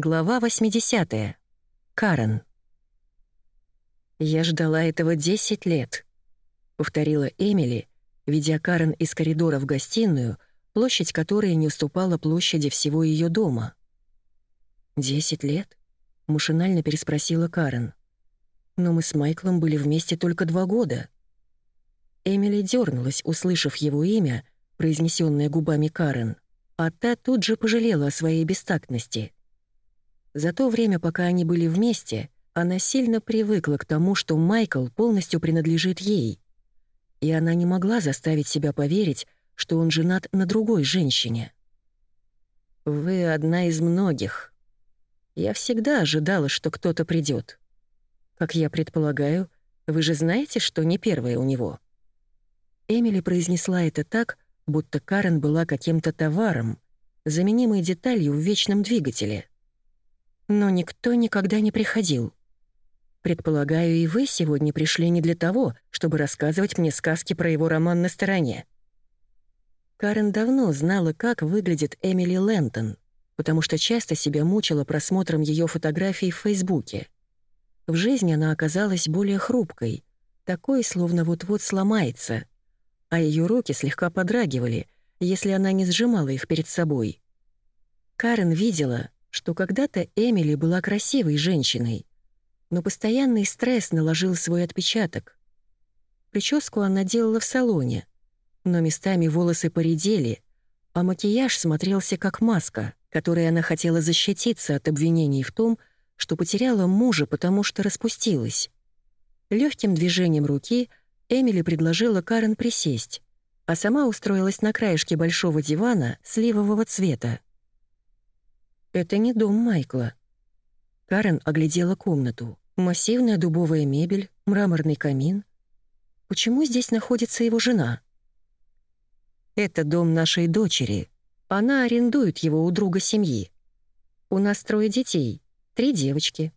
Глава 80. Карен. «Я ждала этого 10 лет», — повторила Эмили, ведя Карен из коридора в гостиную, площадь которой не уступала площади всего ее дома. «Десять лет?» — машинально переспросила Карен. «Но мы с Майклом были вместе только два года». Эмили дернулась, услышав его имя, произнесенное губами Карен, а та тут же пожалела о своей бестактности — за то время, пока они были вместе, она сильно привыкла к тому, что Майкл полностью принадлежит ей. И она не могла заставить себя поверить, что он женат на другой женщине. «Вы одна из многих. Я всегда ожидала, что кто-то придет. Как я предполагаю, вы же знаете, что не первая у него?» Эмили произнесла это так, будто Карен была каким-то товаром, заменимой деталью в вечном двигателе — но никто никогда не приходил. Предполагаю, и вы сегодня пришли не для того, чтобы рассказывать мне сказки про его роман на стороне. Карен давно знала, как выглядит Эмили Лэнтон, потому что часто себя мучила просмотром ее фотографий в Фейсбуке. В жизни она оказалась более хрупкой, такой, словно вот-вот сломается, а ее руки слегка подрагивали, если она не сжимала их перед собой. Карен видела, что когда-то Эмили была красивой женщиной, но постоянный стресс наложил свой отпечаток. Прическу она делала в салоне, но местами волосы поредели, а макияж смотрелся как маска, которой она хотела защититься от обвинений в том, что потеряла мужа, потому что распустилась. Легким движением руки Эмили предложила Карен присесть, а сама устроилась на краешке большого дивана сливового цвета. Это не дом Майкла. Карен оглядела комнату. Массивная дубовая мебель, мраморный камин. Почему здесь находится его жена? Это дом нашей дочери. Она арендует его у друга семьи. У нас трое детей, три девочки,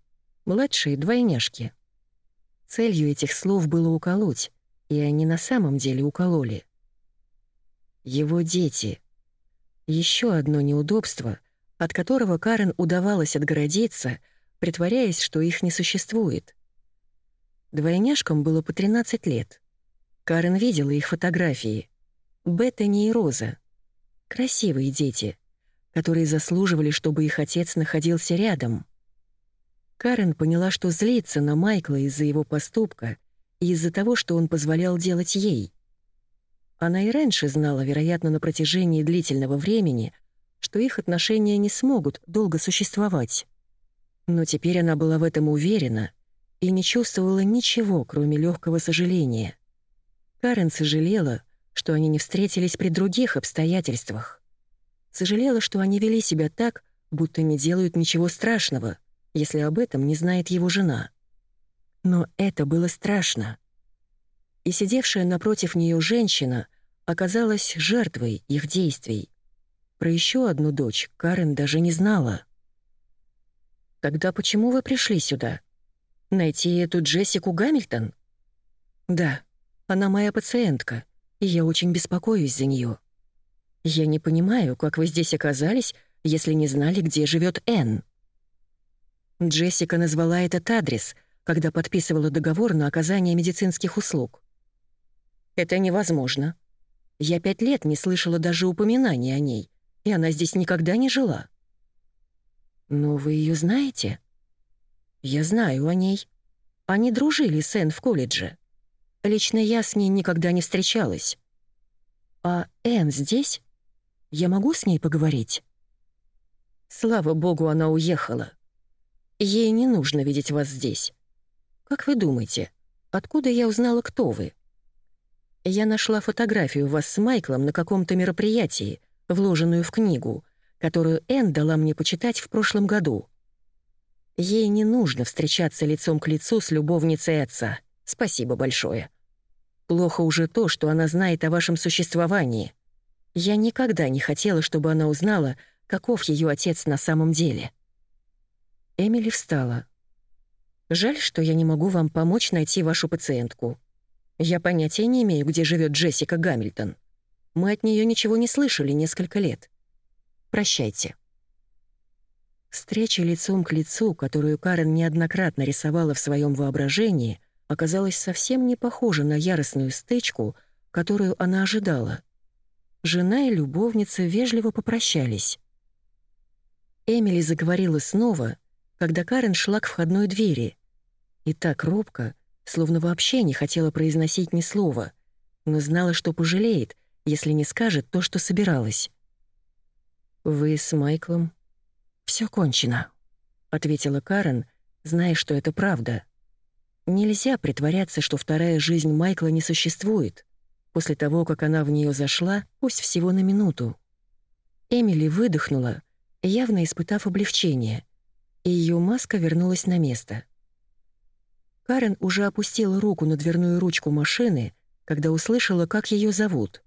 младшие двойняшки. Целью этих слов было уколоть, и они на самом деле укололи. Его дети. Еще одно неудобство — от которого Карен удавалось отгородиться, притворяясь, что их не существует. Двойняшкам было по 13 лет. Карен видела их фотографии. Беттани и Роза. Красивые дети, которые заслуживали, чтобы их отец находился рядом. Карен поняла, что злится на Майкла из-за его поступка и из-за того, что он позволял делать ей. Она и раньше знала, вероятно, на протяжении длительного времени, что их отношения не смогут долго существовать. Но теперь она была в этом уверена и не чувствовала ничего, кроме легкого сожаления. Карен сожалела, что они не встретились при других обстоятельствах. Сожалела, что они вели себя так, будто не делают ничего страшного, если об этом не знает его жена. Но это было страшно. И сидевшая напротив нее женщина оказалась жертвой их действий. Про еще одну дочь Карен даже не знала. «Тогда почему вы пришли сюда? Найти эту Джессику Гамильтон?» «Да, она моя пациентка, и я очень беспокоюсь за нее. Я не понимаю, как вы здесь оказались, если не знали, где живет Энн». Джессика назвала этот адрес, когда подписывала договор на оказание медицинских услуг. «Это невозможно. Я пять лет не слышала даже упоминания о ней и она здесь никогда не жила. Но вы ее знаете? Я знаю о ней. Они дружили с Энн в колледже. Лично я с ней никогда не встречалась. А Энн здесь? Я могу с ней поговорить? Слава богу, она уехала. Ей не нужно видеть вас здесь. Как вы думаете, откуда я узнала, кто вы? Я нашла фотографию вас с Майклом на каком-то мероприятии — вложенную в книгу, которую Энн дала мне почитать в прошлом году. Ей не нужно встречаться лицом к лицу с любовницей отца. Спасибо большое. Плохо уже то, что она знает о вашем существовании. Я никогда не хотела, чтобы она узнала, каков ее отец на самом деле. Эмили встала. «Жаль, что я не могу вам помочь найти вашу пациентку. Я понятия не имею, где живет Джессика Гамильтон. Мы от нее ничего не слышали несколько лет. Прощайте». Встреча лицом к лицу, которую Карен неоднократно рисовала в своем воображении, оказалась совсем не похожа на яростную стычку, которую она ожидала. Жена и любовница вежливо попрощались. Эмили заговорила снова, когда Карен шла к входной двери. И так робко, словно вообще не хотела произносить ни слова, но знала, что пожалеет, если не скажет то, что собиралась. «Вы с Майклом?» Все кончено», — ответила Карен, зная, что это правда. Нельзя притворяться, что вторая жизнь Майкла не существует. После того, как она в нее зашла, пусть всего на минуту. Эмили выдохнула, явно испытав облегчение, и ее маска вернулась на место. Карен уже опустила руку на дверную ручку машины, когда услышала, как ее зовут.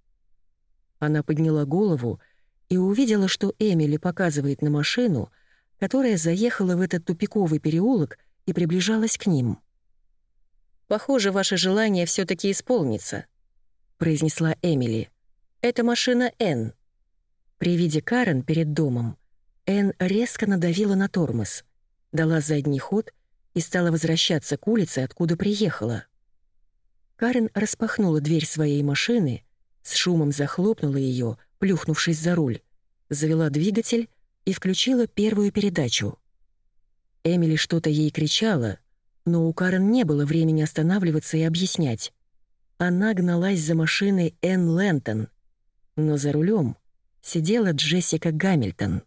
Она подняла голову и увидела, что Эмили показывает на машину, которая заехала в этот тупиковый переулок и приближалась к ним. «Похоже, ваше желание все таки исполнится», — произнесла Эмили. «Это машина Н». При виде Карен перед домом Н резко надавила на тормоз, дала задний ход и стала возвращаться к улице, откуда приехала. Карен распахнула дверь своей машины, с шумом захлопнула ее, плюхнувшись за руль, завела двигатель и включила первую передачу. Эмили что-то ей кричала, но у Карен не было времени останавливаться и объяснять. Она гналась за машиной Энн Лэнтон, но за рулем сидела Джессика Гамильтон.